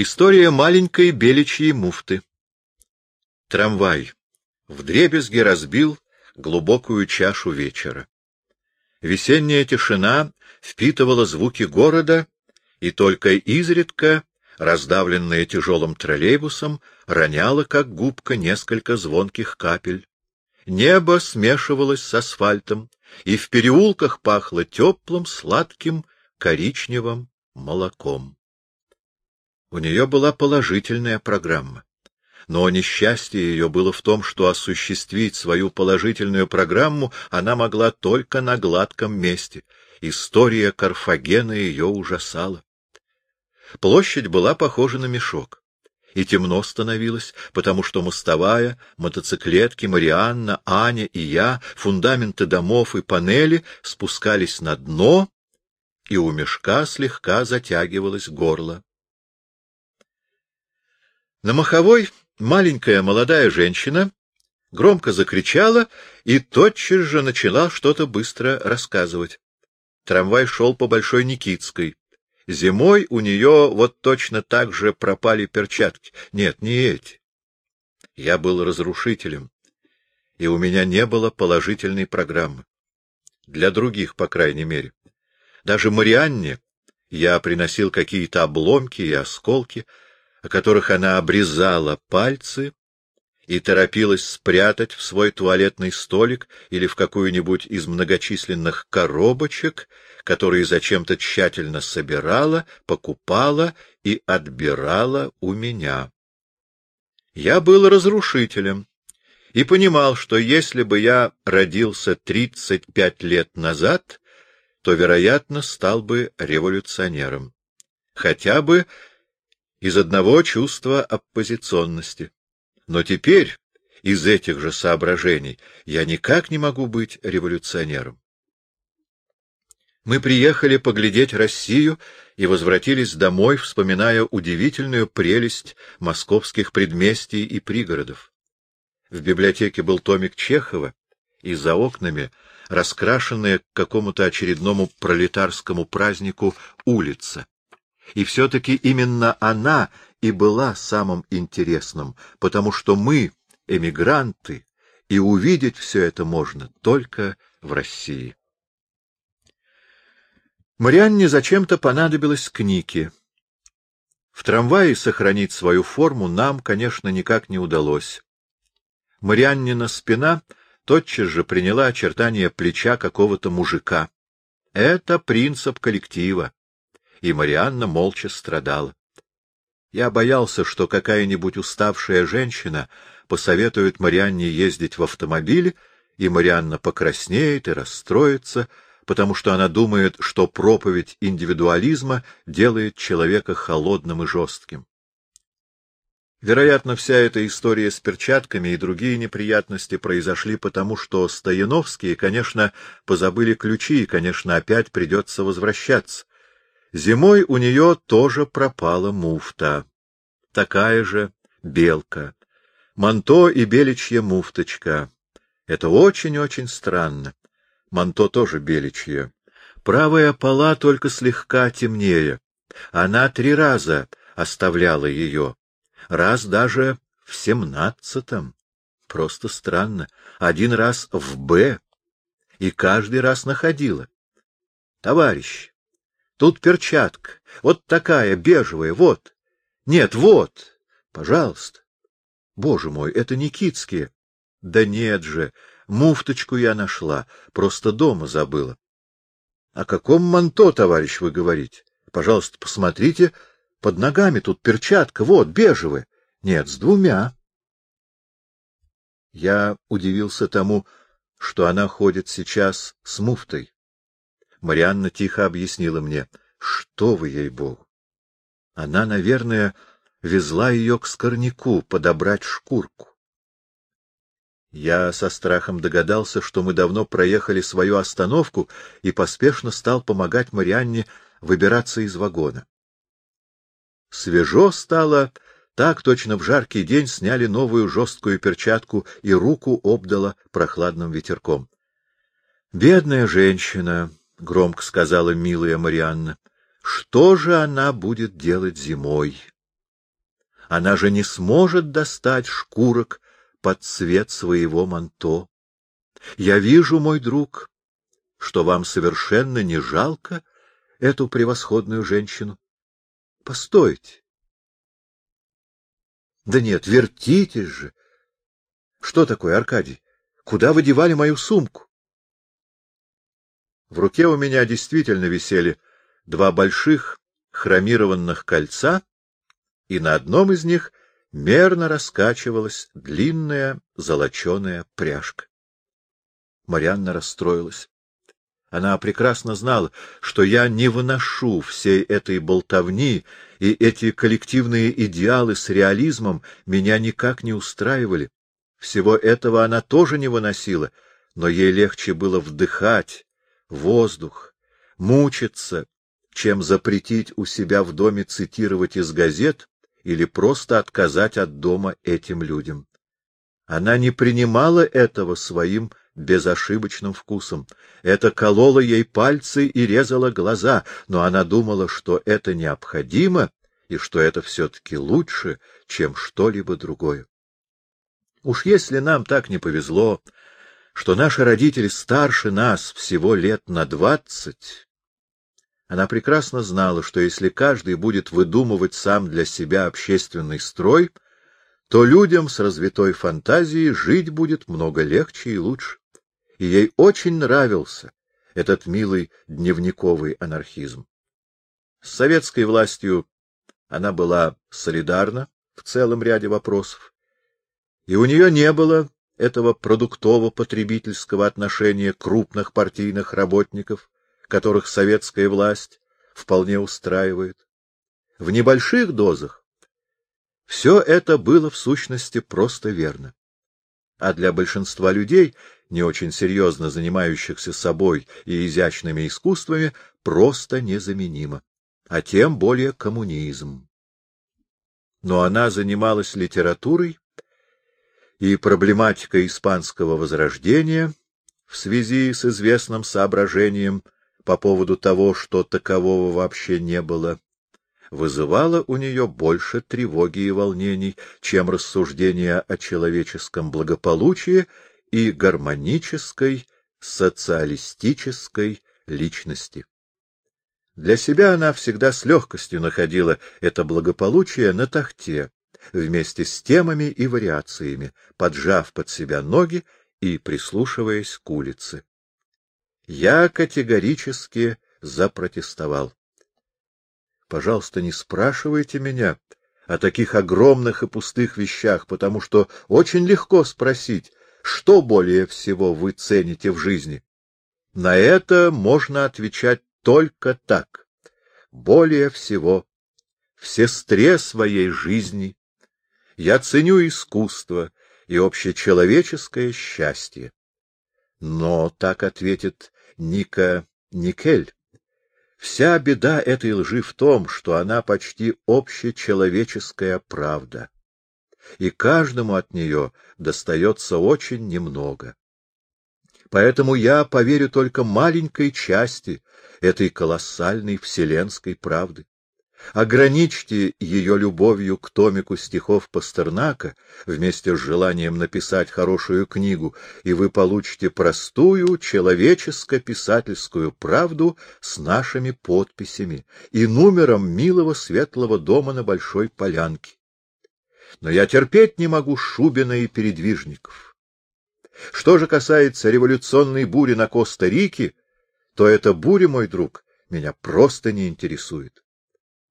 История маленькой беличьей муфты. Трамвай вдребезги разбил глубокую чашу вечера. Весенняя тишина впитывала звуки города, и только изредка, раздавленная тяжелым троллейбусом, роняла, как губка, несколько звонких капель. Небо смешивалось с асфальтом, и в переулках пахло теплым, сладким, коричневым молоком. У нее была положительная программа. Но несчастье ее было в том, что осуществить свою положительную программу она могла только на гладком месте. История Карфагена ее ужасала. Площадь была похожа на мешок. И темно становилось, потому что мостовая, мотоциклетки, Марианна, Аня и я, фундаменты домов и панели спускались на дно, и у мешка слегка затягивалось горло. На маховой маленькая молодая женщина громко закричала и тотчас же начала что-то быстро рассказывать. Трамвай шел по Большой Никитской. Зимой у нее вот точно так же пропали перчатки. Нет, не эти. Я был разрушителем, и у меня не было положительной программы. Для других, по крайней мере. Даже Марианне я приносил какие-то обломки и осколки, о которых она обрезала пальцы и торопилась спрятать в свой туалетный столик или в какую-нибудь из многочисленных коробочек, которые зачем-то тщательно собирала, покупала и отбирала у меня. Я был разрушителем и понимал, что если бы я родился тридцать пять лет назад, то, вероятно, стал бы революционером. Хотя бы из одного чувства оппозиционности. Но теперь, из этих же соображений, я никак не могу быть революционером. Мы приехали поглядеть Россию и возвратились домой, вспоминая удивительную прелесть московских предместий и пригородов. В библиотеке был томик Чехова, и за окнами раскрашенная к какому-то очередному пролетарскому празднику улица. И все-таки именно она и была самым интересным, потому что мы, эмигранты, и увидеть все это можно только в России. Марианне зачем-то понадобилось к. В трамвае сохранить свою форму нам, конечно, никак не удалось. Марианнина спина тотчас же приняла очертания плеча какого-то мужика. Это принцип коллектива и Марианна молча страдала. Я боялся, что какая-нибудь уставшая женщина посоветует Марианне ездить в автомобиле, и Марианна покраснеет и расстроится, потому что она думает, что проповедь индивидуализма делает человека холодным и жестким. Вероятно, вся эта история с перчатками и другие неприятности произошли потому, что Стояновские, конечно, позабыли ключи, и, конечно, опять придется возвращаться. Зимой у нее тоже пропала муфта. Такая же белка. Манто и беличья муфточка. Это очень-очень странно. Манто тоже беличье. Правая пола только слегка темнее. Она три раза оставляла ее. Раз даже в семнадцатом. Просто странно. Один раз в «Б» и каждый раз находила. Товарищ, Тут перчатка. Вот такая, бежевая, вот. Нет, вот. Пожалуйста. Боже мой, это Никитские. Да нет же, муфточку я нашла, просто дома забыла. О каком манто, товарищ, вы говорите? Пожалуйста, посмотрите, под ногами тут перчатка, вот, бежевая. Нет, с двумя. Я удивился тому, что она ходит сейчас с муфтой. Марианна тихо объяснила мне, что вы ей-богу. Она, наверное, везла ее к скорняку подобрать шкурку. Я со страхом догадался, что мы давно проехали свою остановку и поспешно стал помогать Марианне выбираться из вагона. Свежо стало, так точно в жаркий день сняли новую жесткую перчатку и руку обдала прохладным ветерком. Бедная женщина, — громко сказала милая Марианна. — Что же она будет делать зимой? Она же не сможет достать шкурок под цвет своего манто. Я вижу, мой друг, что вам совершенно не жалко эту превосходную женщину. Постойте. Да нет, вертитесь же. Что такое, Аркадий? Куда вы девали мою сумку? В руке у меня действительно висели два больших хромированных кольца, и на одном из них мерно раскачивалась длинная золоченая пряжка. Марианна расстроилась. Она прекрасно знала, что я не выношу всей этой болтовни, и эти коллективные идеалы с реализмом меня никак не устраивали. Всего этого она тоже не выносила, но ей легче было вдыхать воздух, мучиться, чем запретить у себя в доме цитировать из газет или просто отказать от дома этим людям. Она не принимала этого своим безошибочным вкусом. Это кололо ей пальцы и резало глаза, но она думала, что это необходимо и что это все-таки лучше, чем что-либо другое. Уж если нам так не повезло, что наши родители старше нас всего лет на двадцать, она прекрасно знала, что если каждый будет выдумывать сам для себя общественный строй, то людям с развитой фантазией жить будет много легче и лучше и ей очень нравился этот милый дневниковый анархизм. С советской властью она была солидарна в целом ряде вопросов, и у нее не было этого продуктово-потребительского отношения крупных партийных работников, которых советская власть вполне устраивает. В небольших дозах все это было в сущности просто верно. А для большинства людей не очень серьезно занимающихся собой и изящными искусствами, просто незаменимо, а тем более коммунизм. Но она занималась литературой, и проблематика испанского возрождения в связи с известным соображением по поводу того, что такового вообще не было, вызывала у нее больше тревоги и волнений, чем рассуждения о человеческом благополучии и гармонической социалистической личности. Для себя она всегда с легкостью находила это благополучие на тахте, вместе с темами и вариациями, поджав под себя ноги и прислушиваясь к улице. Я категорически запротестовал. Пожалуйста, не спрашивайте меня о таких огромных и пустых вещах, потому что очень легко спросить, что более всего вы цените в жизни? На это можно отвечать только так. Более всего, в сестре своей жизни я ценю искусство и общечеловеческое счастье. Но так ответит Ника Никель. Вся беда этой лжи в том, что она почти общечеловеческая правда и каждому от нее достается очень немного. Поэтому я поверю только маленькой части этой колоссальной вселенской правды. Ограничьте ее любовью к томику стихов Пастернака вместе с желанием написать хорошую книгу, и вы получите простую человеческо-писательскую правду с нашими подписями и номером милого светлого дома на Большой Полянке но я терпеть не могу Шубина и передвижников. Что же касается революционной бури на Коста-Рике, то эта буря, мой друг, меня просто не интересует.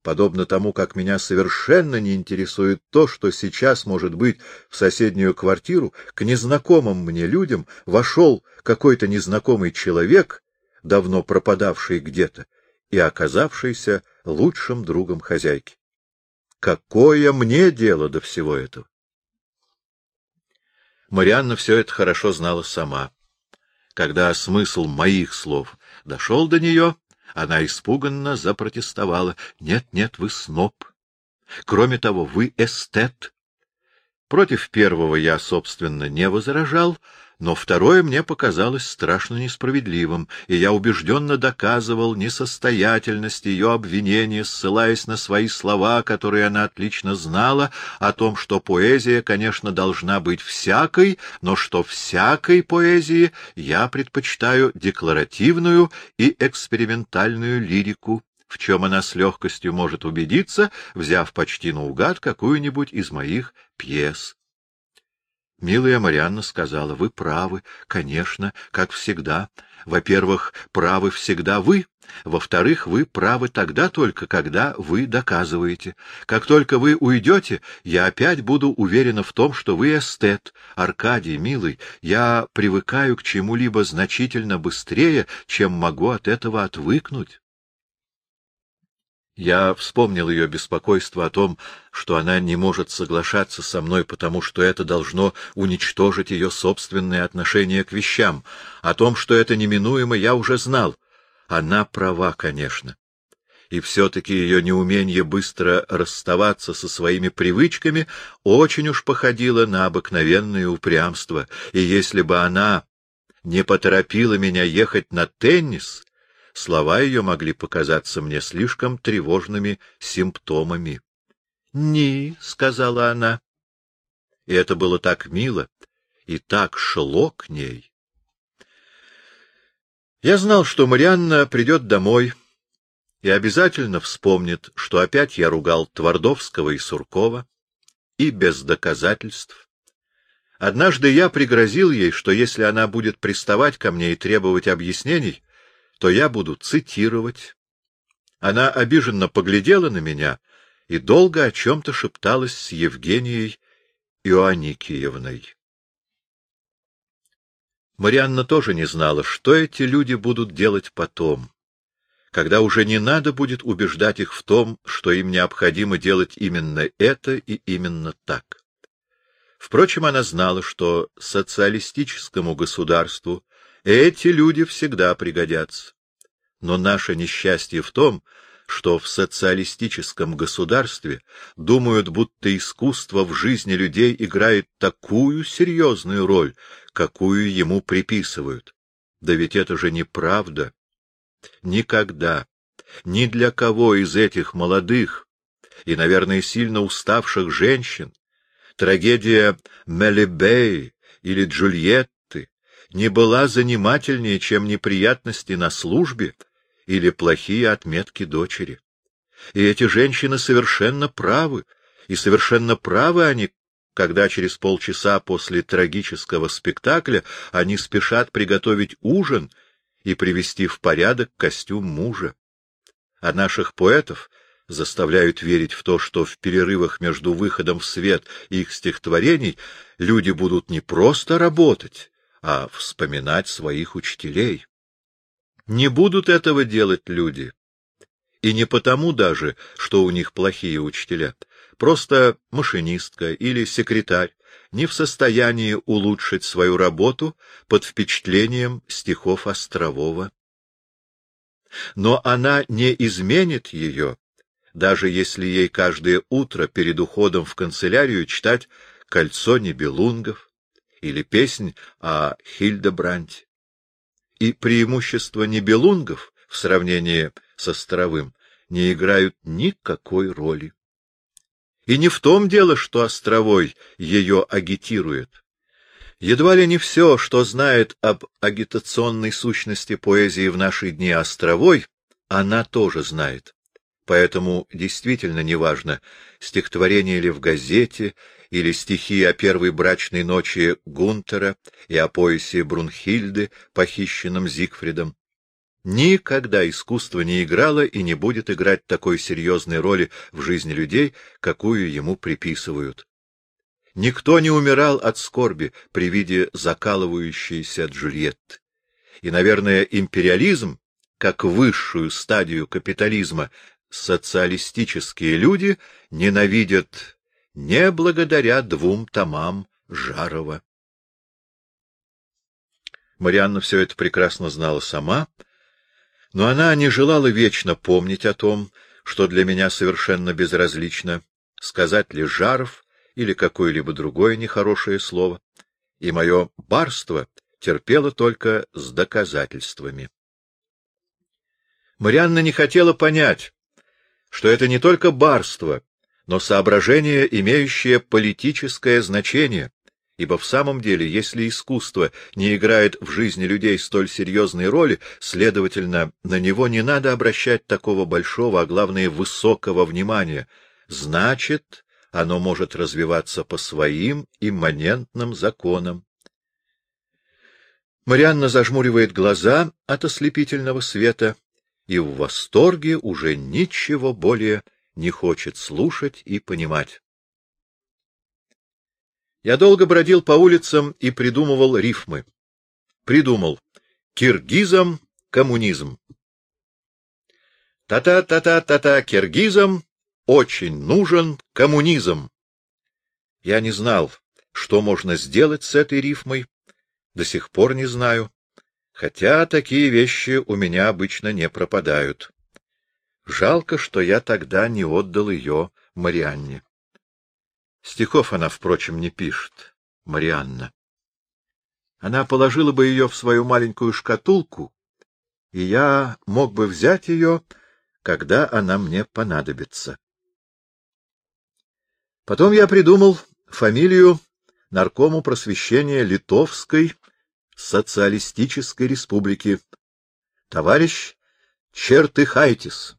Подобно тому, как меня совершенно не интересует то, что сейчас, может быть, в соседнюю квартиру к незнакомым мне людям вошел какой-то незнакомый человек, давно пропадавший где-то, и оказавшийся лучшим другом хозяйки. Какое мне дело до всего этого? Марианна все это хорошо знала сама. Когда смысл моих слов дошел до нее, она испуганно запротестовала. — Нет, нет, вы сноб. Кроме того, вы эстет. Против первого я, собственно, не возражал, но второе мне показалось страшно несправедливым, и я убежденно доказывал несостоятельность ее обвинения, ссылаясь на свои слова, которые она отлично знала, о том, что поэзия, конечно, должна быть всякой, но что всякой поэзии я предпочитаю декларативную и экспериментальную лирику, в чем она с легкостью может убедиться, взяв почти наугад какую-нибудь из моих пьес. Милая Марианна сказала, — Вы правы, конечно, как всегда. Во-первых, правы всегда вы. Во-вторых, вы правы тогда только, когда вы доказываете. Как только вы уйдете, я опять буду уверена в том, что вы эстет. Аркадий, милый, я привыкаю к чему-либо значительно быстрее, чем могу от этого отвыкнуть. Я вспомнил ее беспокойство о том, что она не может соглашаться со мной, потому что это должно уничтожить ее собственное отношение к вещам. О том, что это неминуемо, я уже знал. Она права, конечно. И все-таки ее неумение быстро расставаться со своими привычками очень уж походило на обыкновенное упрямство, и если бы она не поторопила меня ехать на теннис, слова ее могли показаться мне слишком тревожными симптомами. — Ни, — сказала она. И это было так мило и так шло к ней. Я знал, что Марианна придет домой и обязательно вспомнит, что опять я ругал Твардовского и Суркова, и без доказательств. Однажды я пригрозил ей, что если она будет приставать ко мне и требовать объяснений, то я буду цитировать. Она обиженно поглядела на меня и долго о чем-то шепталась с Евгенией Иоанникиевной. Марианна тоже не знала, что эти люди будут делать потом, когда уже не надо будет убеждать их в том, что им необходимо делать именно это и именно так. Впрочем, она знала, что социалистическому государству эти люди всегда пригодятся. Но наше несчастье в том, что в социалистическом государстве думают, будто искусство в жизни людей играет такую серьезную роль, какую ему приписывают. Да ведь это же неправда. Никогда, ни для кого из этих молодых и, наверное, сильно уставших женщин трагедия Мелибей или Джульетты не была занимательнее, чем неприятности на службе или плохие отметки дочери. И эти женщины совершенно правы, и совершенно правы они, когда через полчаса после трагического спектакля они спешат приготовить ужин и привести в порядок костюм мужа. А наших поэтов заставляют верить в то, что в перерывах между выходом в свет их стихотворений люди будут не просто работать, а вспоминать своих учителей. Не будут этого делать люди. И не потому даже, что у них плохие учителя. Просто машинистка или секретарь не в состоянии улучшить свою работу под впечатлением стихов Острового. Но она не изменит ее, даже если ей каждое утро перед уходом в канцелярию читать «Кольцо небелунгов», или песнь о Хильдебранте. И преимущества небелунгов в сравнении со Островым не играют никакой роли. И не в том дело, что Островой ее агитирует. Едва ли не все, что знает об агитационной сущности поэзии в наши дни Островой, она тоже знает. Поэтому действительно неважно, стихотворение ли в газете или стихи о первой брачной ночи Гунтера и о поясе Брунхильды, похищенном Зигфридом. Никогда искусство не играло и не будет играть такой серьезной роли в жизни людей, какую ему приписывают. Никто не умирал от скорби при виде закалывающейся Джульетты. И, наверное, империализм, как высшую стадию капитализма, социалистические люди ненавидят не благодаря двум томам Жарова. Марианна все это прекрасно знала сама, но она не желала вечно помнить о том, что для меня совершенно безразлично, сказать ли Жаров или какое-либо другое нехорошее слово, и мое барство терпело только с доказательствами. Марианна не хотела понять, что это не только барство, но соображение, имеющее политическое значение, ибо в самом деле, если искусство не играет в жизни людей столь серьезной роли, следовательно, на него не надо обращать такого большого, а главное, высокого внимания, значит, оно может развиваться по своим имманентным законам. Марианна зажмуривает глаза от ослепительного света и в восторге уже ничего более не хочет слушать и понимать. Я долго бродил по улицам и придумывал рифмы. Придумал «Киргизам коммунизм». Та-та-та-та-та-та, киргизам очень нужен коммунизм. Я не знал, что можно сделать с этой рифмой, до сих пор не знаю, хотя такие вещи у меня обычно не пропадают. Жалко, что я тогда не отдал ее Марианне. Стихов она, впрочем, не пишет, Марианна. Она положила бы ее в свою маленькую шкатулку, и я мог бы взять ее, когда она мне понадобится. Потом я придумал фамилию наркому просвещения Литовской социалистической республики. Товарищ Чертыхайтис.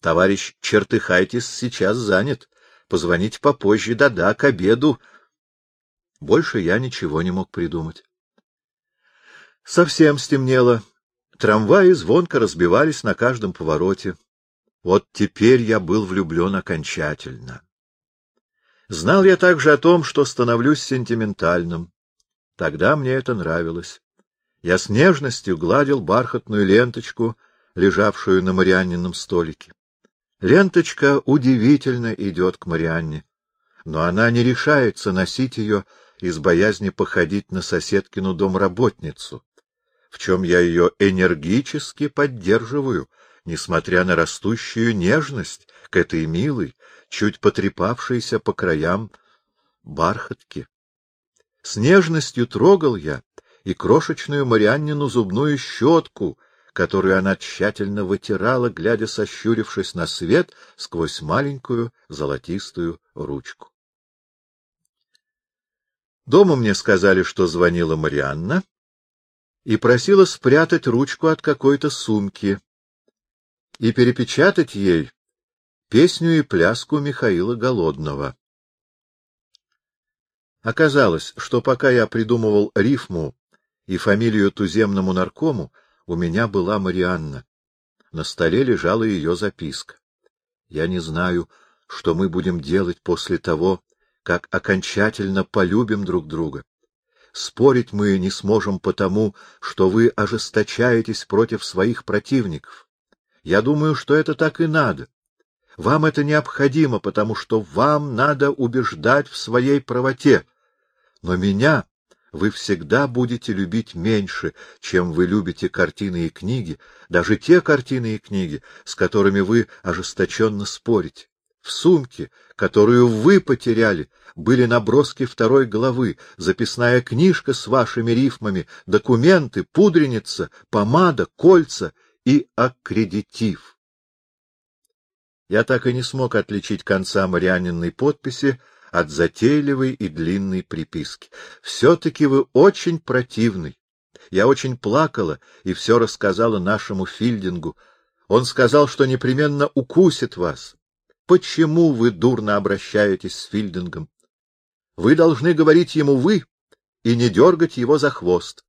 Товарищ Чертыхайтис сейчас занят. Позвонить попозже, да-да, к обеду. Больше я ничего не мог придумать. Совсем стемнело. Трамваи звонко разбивались на каждом повороте. Вот теперь я был влюблен окончательно. Знал я также о том, что становлюсь сентиментальным. Тогда мне это нравилось. Я с нежностью гладил бархатную ленточку, лежавшую на Марианнином столике. Ленточка удивительно идет к Марианне, но она не решается носить ее из боязни походить на соседкину домработницу, в чем я ее энергически поддерживаю, несмотря на растущую нежность к этой милой, чуть потрепавшейся по краям бархатки. С нежностью трогал я и крошечную Марианнину зубную щетку, которую она тщательно вытирала, глядя, сощурившись на свет сквозь маленькую золотистую ручку. Дома мне сказали, что звонила Марианна и просила спрятать ручку от какой-то сумки и перепечатать ей песню и пляску Михаила Голодного. Оказалось, что пока я придумывал рифму и фамилию туземному наркому, у меня была Марианна. На столе лежала ее записка. Я не знаю, что мы будем делать после того, как окончательно полюбим друг друга. Спорить мы не сможем потому, что вы ожесточаетесь против своих противников. Я думаю, что это так и надо. Вам это необходимо, потому что вам надо убеждать в своей правоте. Но меня вы всегда будете любить меньше, чем вы любите картины и книги, даже те картины и книги, с которыми вы ожесточенно спорите. В сумке, которую вы потеряли, были наброски второй главы, записная книжка с вашими рифмами, документы, пудреница, помада, кольца и аккредитив. Я так и не смог отличить конца Марианинной подписи от затейливой и длинной приписки. Все-таки вы очень противный. Я очень плакала и все рассказала нашему Фильдингу. Он сказал, что непременно укусит вас. Почему вы дурно обращаетесь с Фильдингом? Вы должны говорить ему «вы» и не дергать его за хвост.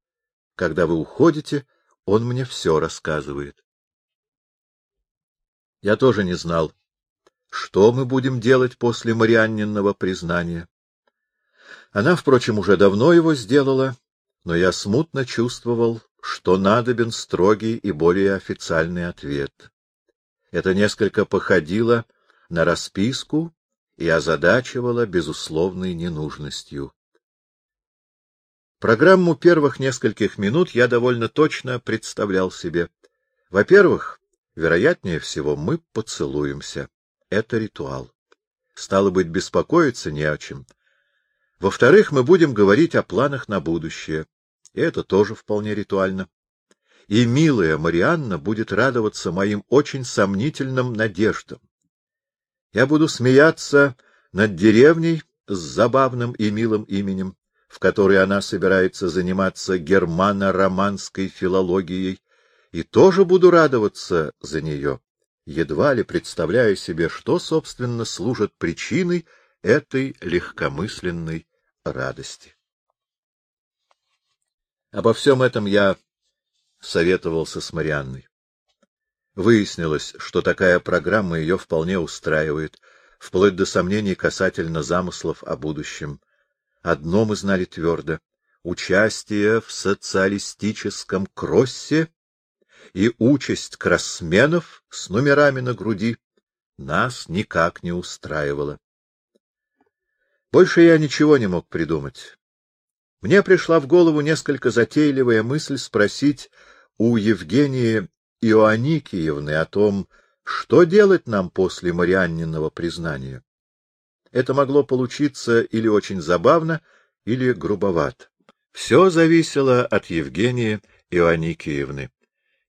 Когда вы уходите, он мне все рассказывает. Я тоже не знал, что мы будем делать после Марианнинного признания. Она, впрочем, уже давно его сделала, но я смутно чувствовал, что надобен строгий и более официальный ответ. Это несколько походило на расписку и озадачивало безусловной ненужностью. Программу первых нескольких минут я довольно точно представлял себе. Во-первых, Вероятнее всего, мы поцелуемся. Это ритуал. Стало быть, беспокоиться не о чем. Во-вторых, мы будем говорить о планах на будущее. И это тоже вполне ритуально. И милая Марианна будет радоваться моим очень сомнительным надеждам. Я буду смеяться над деревней с забавным и милым именем, в которой она собирается заниматься германо-романской филологией, и тоже буду радоваться за нее, едва ли представляя себе, что, собственно, служит причиной этой легкомысленной радости. Обо всем этом я советовался с Марианной. Выяснилось, что такая программа ее вполне устраивает, вплоть до сомнений касательно замыслов о будущем. Одно мы знали твердо — участие в социалистическом кроссе и участь кроссменов с номерами на груди нас никак не устраивала. Больше я ничего не мог придумать. Мне пришла в голову несколько затейливая мысль спросить у Евгении Иоанникиевны о том, что делать нам после Марианниного признания. Это могло получиться или очень забавно, или грубовато. Все зависело от Евгении Иоанникиевны.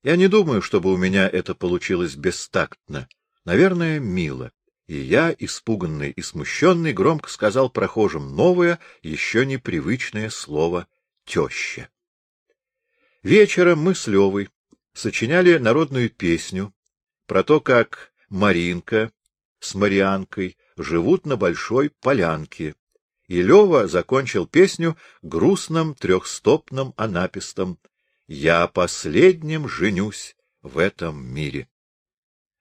Я не думаю, чтобы у меня это получилось бестактно. Наверное, мило. И я, испуганный и смущенный, громко сказал прохожим новое, еще непривычное слово «теща». Вечером мы с Левой сочиняли народную песню про то, как Маринка с Марианкой живут на большой полянке, и Лева закончил песню грустным трехстопным анапистом «Я последним женюсь в этом мире».